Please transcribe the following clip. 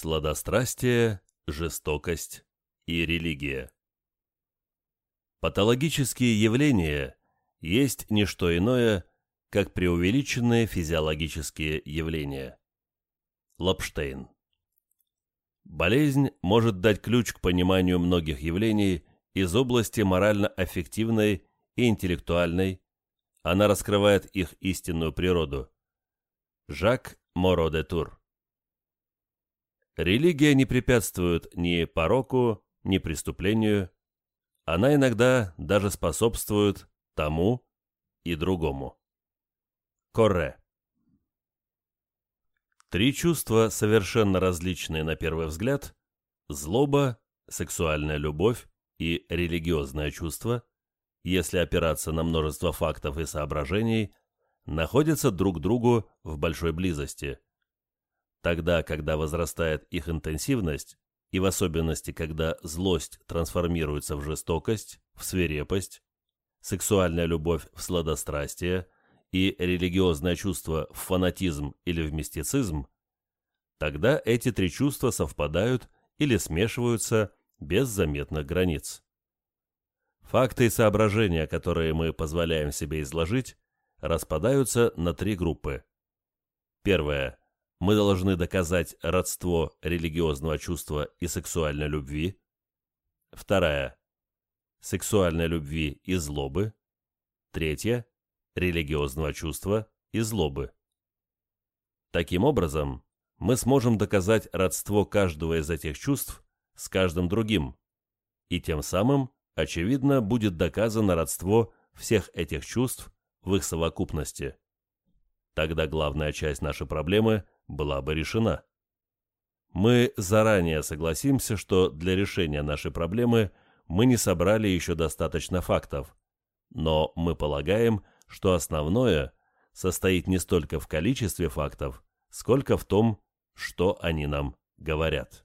Сладострастие, жестокость и религия. Патологические явления есть не что иное, как преувеличенные физиологические явления. Лапштейн. Болезнь может дать ключ к пониманию многих явлений из области морально-аффективной и интеллектуальной, она раскрывает их истинную природу. Жак Моро де Тур Религия не препятствует ни пороку, ни преступлению, она иногда даже способствует тому и другому. Корре Три чувства, совершенно различные на первый взгляд – злоба, сексуальная любовь и религиозное чувство, если опираться на множество фактов и соображений, находятся друг к другу в большой близости. Тогда, когда возрастает их интенсивность, и в особенности, когда злость трансформируется в жестокость, в свирепость, сексуальная любовь в сладострастие – и религиозное чувство в фанатизм или в мистицизм, тогда эти три чувства совпадают или смешиваются без заметных границ. Факты и соображения, которые мы позволяем себе изложить, распадаются на три группы. Первое. Мы должны доказать родство религиозного чувства и сексуальной любви. Вторая. Сексуальной любви и злобы. Третье религиозного чувства и злобы. Таким образом, мы сможем доказать родство каждого из этих чувств с каждым другим, и тем самым, очевидно, будет доказано родство всех этих чувств в их совокупности. Тогда главная часть нашей проблемы была бы решена. Мы заранее согласимся, что для решения нашей проблемы мы не собрали еще достаточно фактов, но мы полагаем, что основное состоит не столько в количестве фактов, сколько в том, что они нам говорят.